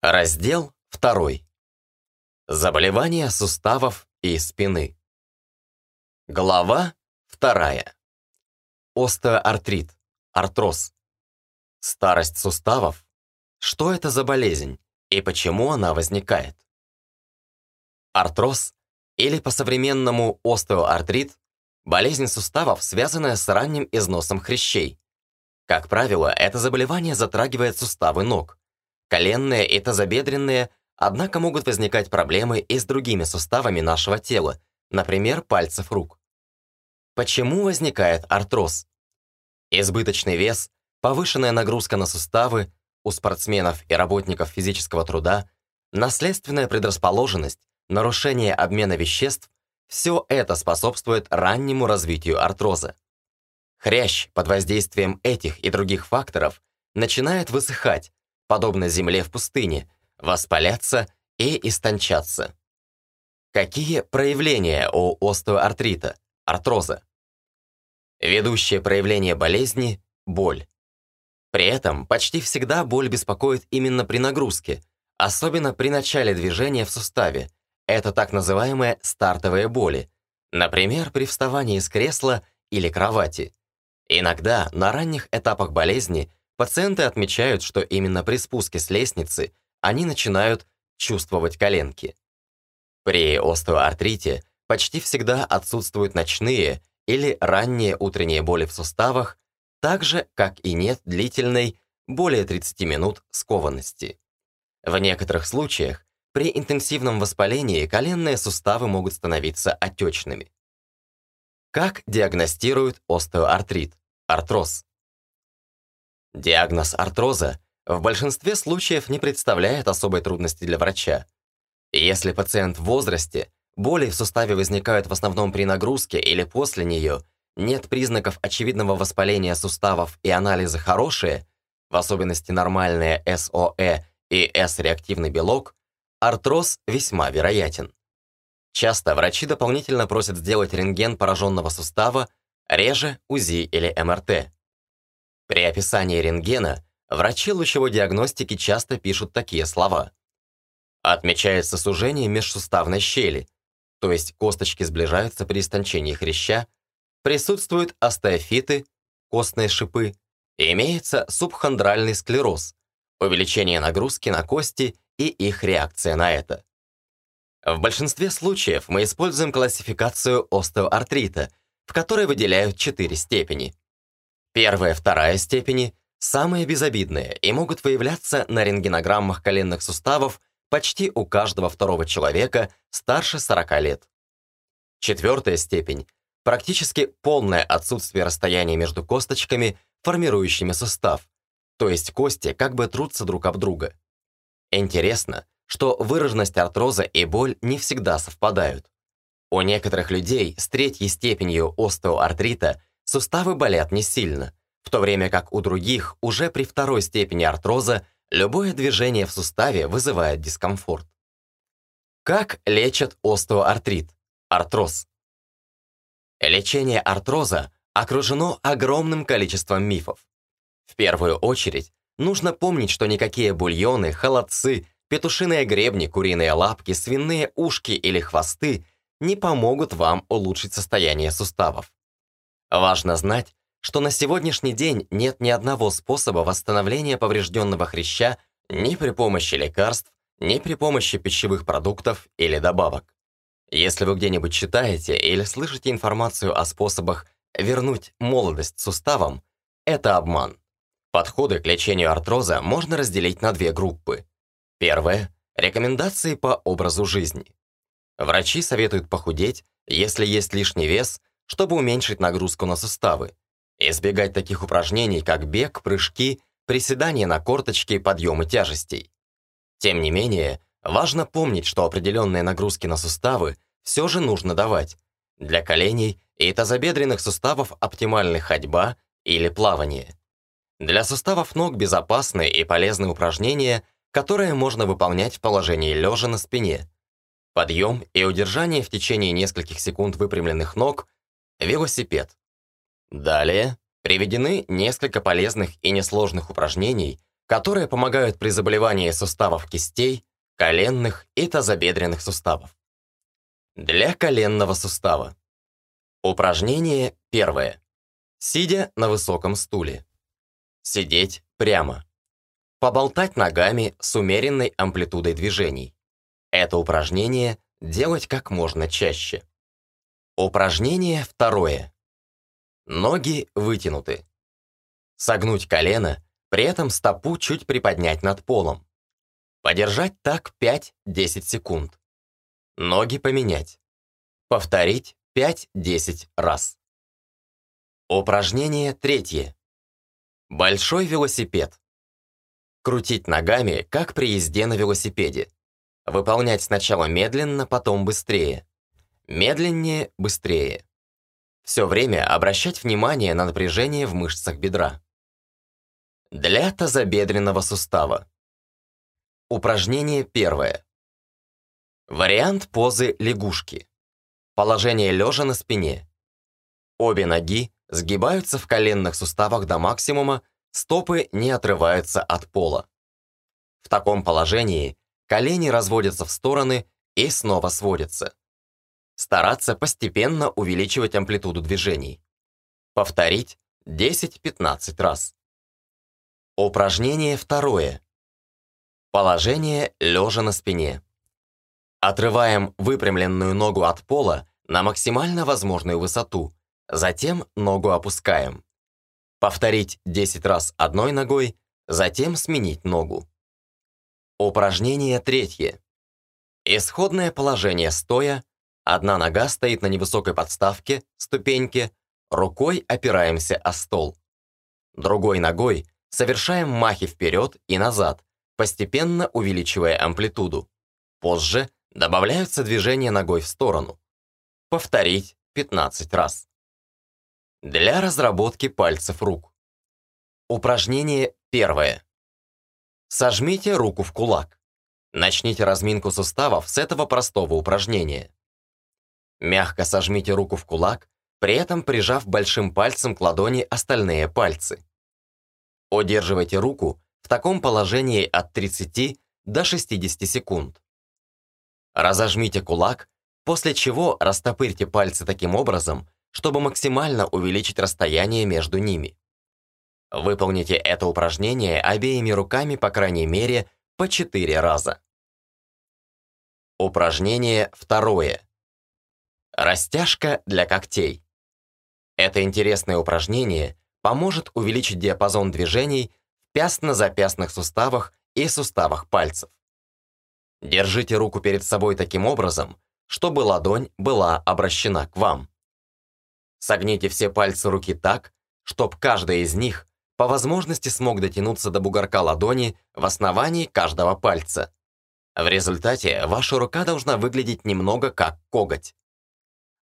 Раздел 2. Заболевания суставов и спины. Глава 2. Остеоартрит, артроз. Старость суставов. Что это за болезнь и почему она возникает? Артроз, или по-современному остеоартрит, болезнь суставов, связанная с ранним износом хрящей. Как правило, это заболевание затрагивает суставы ног Коленные и тазобедренные, однако могут возникать проблемы и с другими суставами нашего тела, например, пальцев рук. Почему возникает артроз? Избыточный вес, повышенная нагрузка на суставы у спортсменов и работников физического труда, наследственная предрасположенность, нарушение обмена веществ – все это способствует раннему развитию артроза. Хрящ под воздействием этих и других факторов начинает высыхать, подобно земле в пустыне, воспаляться и истончаться. Какие проявления у остеоартрита, артроза? Ведущее проявление болезни – боль. При этом почти всегда боль беспокоит именно при нагрузке, особенно при начале движения в суставе. Это так называемые стартовые боли, например, при вставании с кресла или кровати. Иногда на ранних этапах болезни Пациенты отмечают, что именно при спуске с лестницы они начинают чувствовать коленки. При остеоартрите почти всегда отсутствуют ночные или ранние утренние боли в суставах, так же, как и нет длительной, более 30 минут скованности. В некоторых случаях при интенсивном воспалении коленные суставы могут становиться отечными. Как диагностируют остеоартрит, артроз? Диагноз артроза в большинстве случаев не представляет особой трудности для врача. Если пациент в возрасте, боли в суставе возникают в основном при нагрузке или после нее, нет признаков очевидного воспаления суставов и анализы хорошие, в особенности нормальные СОЭ и С-реактивный белок, артроз весьма вероятен. Часто врачи дополнительно просят сделать рентген пораженного сустава, реже УЗИ или МРТ. При описании рентгена врачи лучевой диагностики часто пишут такие слова. Отмечается сужение межсуставной щели, то есть косточки сближаются при истончении хряща, присутствуют остеофиты, костные шипы, имеется субхондральный склероз, увеличение нагрузки на кости и их реакция на это. В большинстве случаев мы используем классификацию остеоартрита, в которой выделяют четыре степени – Первая, вторая степени самые безобидные и могут выявляться на рентгенограммах коленных суставов почти у каждого второго человека старше 40 лет. Четвертая степень – практически полное отсутствие расстояния между косточками, формирующими сустав, то есть кости как бы трутся друг об друга. Интересно, что выраженность артроза и боль не всегда совпадают. У некоторых людей с третьей степенью остеоартрита суставы болят не сильно, в то время как у других уже при второй степени артроза любое движение в суставе вызывает дискомфорт. Как лечат остеоартрит, артроз? Лечение артроза окружено огромным количеством мифов. В первую очередь, нужно помнить, что никакие бульоны, холодцы, петушиные гребни, куриные лапки, свиные ушки или хвосты не помогут вам улучшить состояние суставов. Важно знать, что на сегодняшний день нет ни одного способа восстановления поврежденного хряща ни при помощи лекарств, ни при помощи пищевых продуктов или добавок. Если вы где-нибудь читаете или слышите информацию о способах вернуть молодость суставам, это обман. Подходы к лечению артроза можно разделить на две группы. Первое – рекомендации по образу жизни. Врачи советуют похудеть, если есть лишний вес, чтобы уменьшить нагрузку на суставы. Избегать таких упражнений, как бег, прыжки, приседания на корточки, подъемы тяжестей. Тем не менее, важно помнить, что определенные нагрузки на суставы все же нужно давать. Для коленей и тазобедренных суставов оптимальны ходьба или плавание. Для суставов ног безопасны и полезны упражнения, которые можно выполнять в положении лежа на спине. Подъем и удержание в течение нескольких секунд выпрямленных ног – Велосипед. Далее приведены несколько полезных и несложных упражнений, которые помогают при заболевании суставов кистей, коленных и тазобедренных суставов. Для коленного сустава. Упражнение первое. Сидя на высоком стуле. Сидеть прямо. Поболтать ногами с умеренной амплитудой движений. Это упражнение делать как можно чаще. Упражнение второе. Ноги вытянуты. Согнуть колено, при этом стопу чуть приподнять над полом. Подержать так 5-10 секунд. Ноги поменять. Повторить 5-10 раз. Упражнение третье. Большой велосипед. Крутить ногами, как при езде на велосипеде. Выполнять сначала медленно, потом быстрее. Медленнее, быстрее. Все время обращать внимание на напряжение в мышцах бедра. Для тазобедренного сустава. Упражнение первое. Вариант позы лягушки. Положение лежа на спине. Обе ноги сгибаются в коленных суставах до максимума, стопы не отрываются от пола. В таком положении колени разводятся в стороны и снова сводятся. Стараться постепенно увеличивать амплитуду движений. Повторить 10-15 раз. Упражнение второе. Положение лежа на спине. Отрываем выпрямленную ногу от пола на максимально возможную высоту, затем ногу опускаем. Повторить 10 раз одной ногой, затем сменить ногу. Упражнение третье. Исходное положение стоя, Одна нога стоит на невысокой подставке, ступеньке, рукой опираемся о стол. Другой ногой совершаем махи вперед и назад, постепенно увеличивая амплитуду. Позже добавляются движения ногой в сторону. Повторить 15 раз. Для разработки пальцев рук. Упражнение первое. Сожмите руку в кулак. Начните разминку суставов с этого простого упражнения. Мягко сожмите руку в кулак, при этом прижав большим пальцем к ладони остальные пальцы. Удерживайте руку в таком положении от 30 до 60 секунд. Разожмите кулак, после чего растопырьте пальцы таким образом, чтобы максимально увеличить расстояние между ними. Выполните это упражнение обеими руками по крайней мере по 4 раза. Упражнение второе. Растяжка для когтей. Это интересное упражнение поможет увеличить диапазон движений в пястно-запястных суставах и суставах пальцев. Держите руку перед собой таким образом, чтобы ладонь была обращена к вам. Согните все пальцы руки так, чтобы каждый из них по возможности смог дотянуться до бугорка ладони в основании каждого пальца. В результате ваша рука должна выглядеть немного как коготь.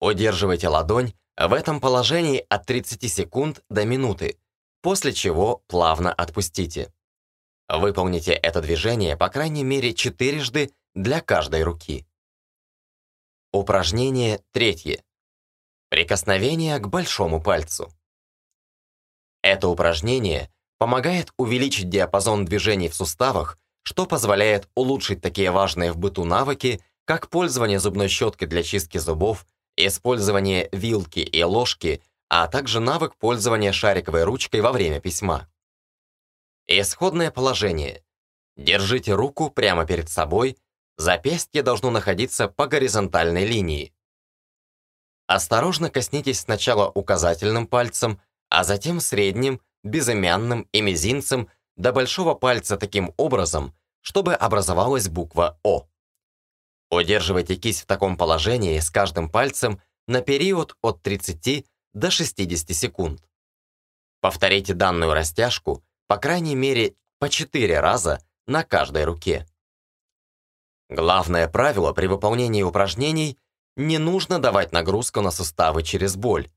Удерживайте ладонь в этом положении от 30 секунд до минуты, после чего плавно отпустите. Выполните это движение по крайней мере четырежды для каждой руки. Упражнение третье. Прикосновение к большому пальцу. Это упражнение помогает увеличить диапазон движений в суставах, что позволяет улучшить такие важные в быту навыки, как пользование зубной щеткой для чистки зубов использование вилки и ложки, а также навык пользования шариковой ручкой во время письма. Исходное положение. Держите руку прямо перед собой, запястье должно находиться по горизонтальной линии. Осторожно коснитесь сначала указательным пальцем, а затем средним, безымянным и мизинцем до большого пальца таким образом, чтобы образовалась буква О. Удерживайте кисть в таком положении с каждым пальцем на период от 30 до 60 секунд. Повторите данную растяжку по крайней мере по 4 раза на каждой руке. Главное правило при выполнении упражнений – не нужно давать нагрузку на суставы через боль.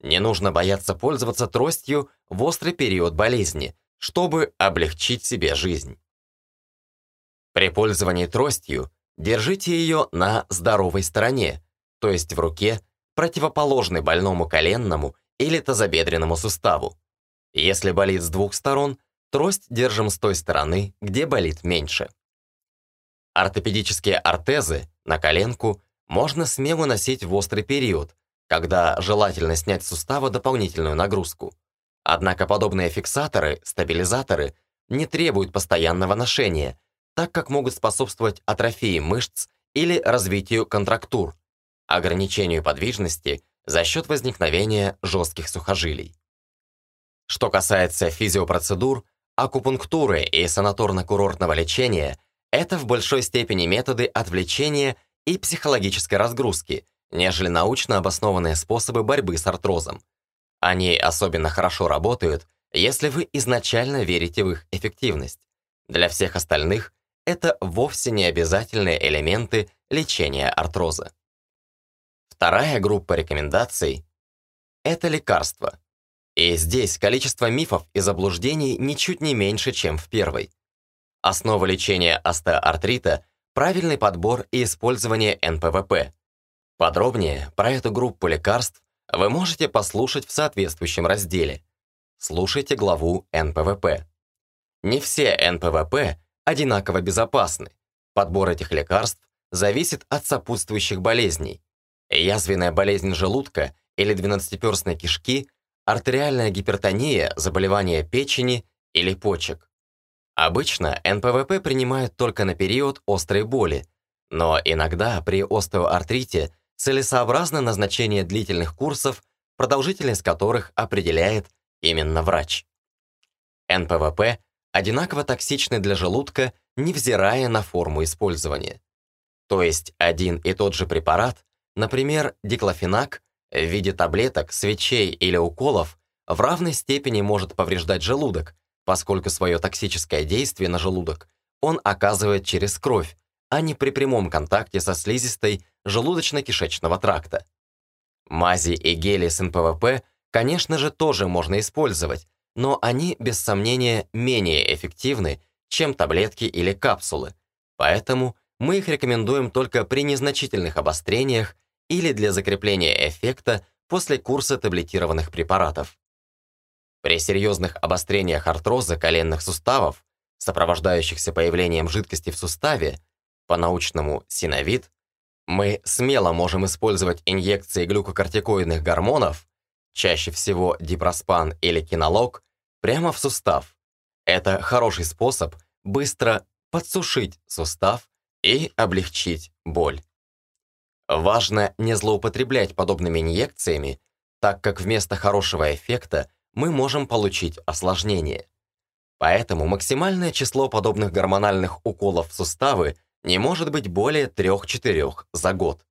Не нужно бояться пользоваться тростью в острый период болезни, чтобы облегчить себе жизнь. При пользовании тростью Держите ее на здоровой стороне, то есть в руке, противоположной больному коленному или тазобедренному суставу. Если болит с двух сторон, Трость держим с той стороны, где болит меньше. Ортопедические ортезы на коленку можно смело носить в острый период, когда желательно снять с сустава дополнительную нагрузку. Однако подобные фиксаторы, стабилизаторы не требуют постоянного ношения, так как могут способствовать атрофии мышц или развитию контрактур, ограничению подвижности за счет возникновения жестких сухожилий. Что касается физиопроцедур, акупунктуры и санаторно-курортного лечения – это в большой степени методы отвлечения и психологической разгрузки, нежели научно обоснованные способы борьбы с артрозом. Они особенно хорошо работают, если вы изначально верите в их эффективность. Для всех остальных это вовсе не обязательные элементы лечения артроза. Вторая группа рекомендаций – это лекарства. И здесь количество мифов и заблуждений ничуть не меньше, чем в первой. Основа лечения остеоартрита – правильный подбор и использование НПВП. Подробнее про эту группу лекарств вы можете послушать в соответствующем разделе. Слушайте главу НПВП. Не все НПВП одинаково безопасны. Подбор этих лекарств зависит от сопутствующих болезней. Язвенная болезнь желудка или двенадцатиперстной кишки – артериальная гипертония, заболевание печени или почек. Обычно НПВП принимают только на период острой боли, но иногда при остеоартрите целесообразно назначение длительных курсов, продолжительность которых определяет именно врач. НПВП одинаково токсичны для желудка, невзирая на форму использования. То есть один и тот же препарат, например, диклофенак, в виде таблеток, свечей или уколов в равной степени может повреждать желудок, поскольку свое токсическое действие на желудок он оказывает через кровь, а не при прямом контакте со слизистой желудочно-кишечного тракта. Мази и гели с НПВП, конечно же, тоже можно использовать, но они, без сомнения, менее эффективны, чем таблетки или капсулы, поэтому мы их рекомендуем только при незначительных обострениях или для закрепления эффекта после курса таблетированных препаратов. При серьезных обострениях артроза коленных суставов, сопровождающихся появлением жидкости в суставе, по-научному синовид, мы смело можем использовать инъекции глюкокортикоидных гормонов, чаще всего дипроспан или кинолог, прямо в сустав. Это хороший способ быстро подсушить сустав и облегчить боль. Важно не злоупотреблять подобными инъекциями, так как вместо хорошего эффекта мы можем получить осложнение. Поэтому максимальное число подобных гормональных уколов в суставы не может быть более 3-4 за год.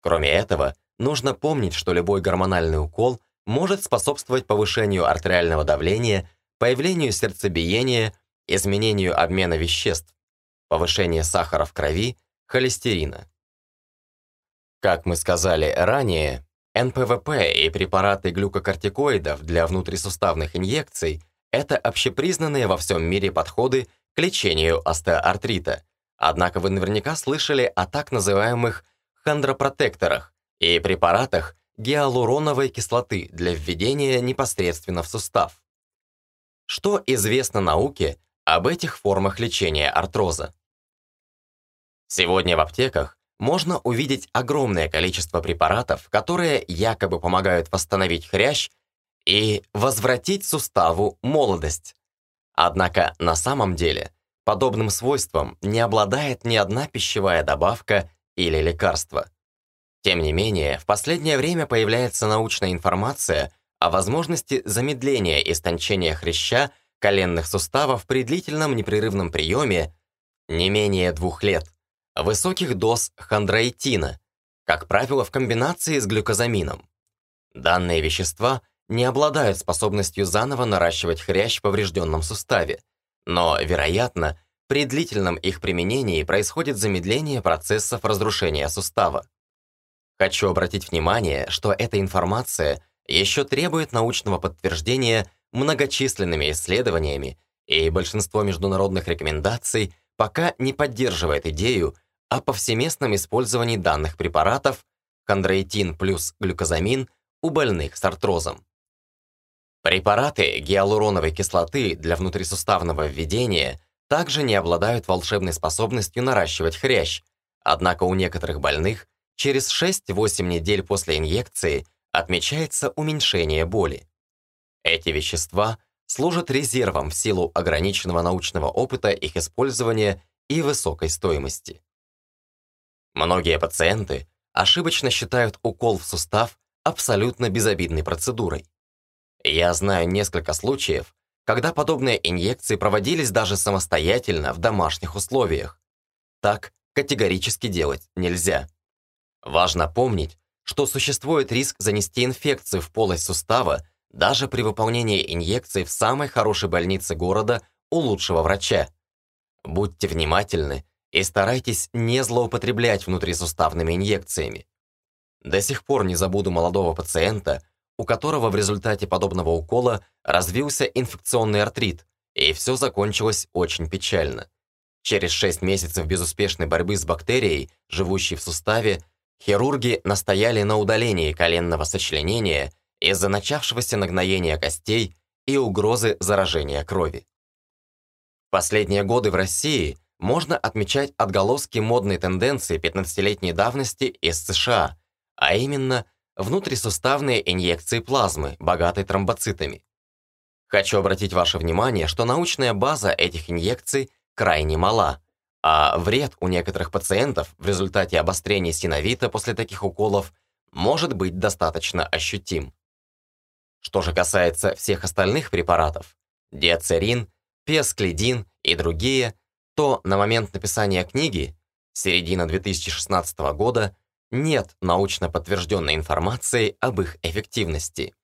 Кроме этого, нужно помнить, что любой гормональный укол может способствовать повышению артериального давления, появлению сердцебиения, изменению обмена веществ, повышению сахара в крови, холестерина. Как мы сказали ранее, НПВП и препараты глюкокортикоидов для внутрисуставных инъекций – это общепризнанные во всем мире подходы к лечению остеоартрита. Однако вы наверняка слышали о так называемых хондропротекторах и препаратах гиалуроновой кислоты для введения непосредственно в сустав. Что известно науке об этих формах лечения артроза? Сегодня в аптеках можно увидеть огромное количество препаратов, которые якобы помогают восстановить хрящ и возвратить суставу молодость. Однако на самом деле подобным свойством не обладает ни одна пищевая добавка или лекарство. Тем не менее, в последнее время появляется научная информация о возможности замедления истончения хряща коленных суставов при длительном непрерывном приеме не менее двух лет высоких доз хондроитина, как правило, в комбинации с глюкозамином. Данные вещества не обладают способностью заново наращивать хрящ в поврежденном суставе, но, вероятно, при длительном их применении происходит замедление процессов разрушения сустава. Хочу обратить внимание, что эта информация еще требует научного подтверждения многочисленными исследованиями, и большинство международных рекомендаций пока не поддерживает идею о повсеместном использовании данных препаратов хондроитин плюс глюкозамин у больных с артрозом. Препараты гиалуроновой кислоты для внутрисуставного введения также не обладают волшебной способностью наращивать хрящ, однако у некоторых больных через 6-8 недель после инъекции отмечается уменьшение боли. Эти вещества служат резервом в силу ограниченного научного опыта их использования и высокой стоимости. Многие пациенты ошибочно считают укол в сустав абсолютно безобидной процедурой. Я знаю несколько случаев, когда подобные инъекции проводились даже самостоятельно в домашних условиях. Так категорически делать нельзя. Важно помнить, что существует риск занести инфекцию в полость сустава даже при выполнении инъекции в самой хорошей больнице города у лучшего врача. Будьте внимательны и старайтесь не злоупотреблять внутрисуставными инъекциями. До сих пор не забуду молодого пациента, у которого в результате подобного укола развился инфекционный артрит, и все закончилось очень печально. Через 6 месяцев безуспешной борьбы с бактерией, живущей в суставе, хирурги настояли на удалении коленного сочленения из-за начавшегося нагноения костей и угрозы заражения крови. Последние годы в России можно отмечать отголоски модной тенденции 15-летней давности из США, а именно внутрисуставные инъекции плазмы, богатой тромбоцитами. Хочу обратить ваше внимание, что научная база этих инъекций крайне мала, а вред у некоторых пациентов в результате обострения синовита после таких уколов может быть достаточно ощутим. Что же касается всех остальных препаратов, диацерин, пиосклидин и другие, то на момент написания книги, середина 2016 года, нет научно подтвержденной информации об их эффективности.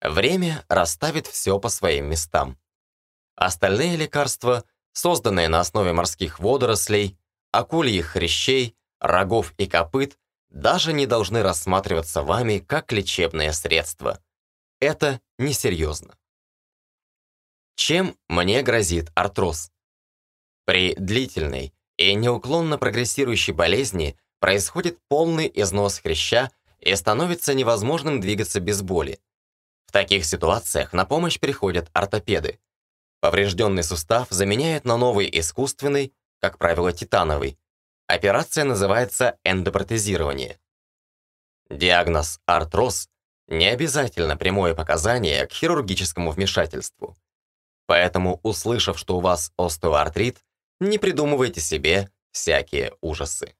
Время расставит все по своим местам. Остальные лекарства, созданные на основе морских водорослей, акульих хрящей, рогов и копыт, даже не должны рассматриваться вами как лечебное средство. Это несерьезно. Чем мне грозит артроз? При длительной и неуклонно прогрессирующей болезни происходит полный износ хряща и становится невозможным двигаться без боли. В таких ситуациях на помощь приходят ортопеды. Поврежденный сустав заменяют на новый искусственный, как правило, титановый. Операция называется эндопротезирование. Диагноз артроз не обязательно прямое показание к хирургическому вмешательству. Поэтому, услышав, что у вас остеоартрит, не придумывайте себе всякие ужасы.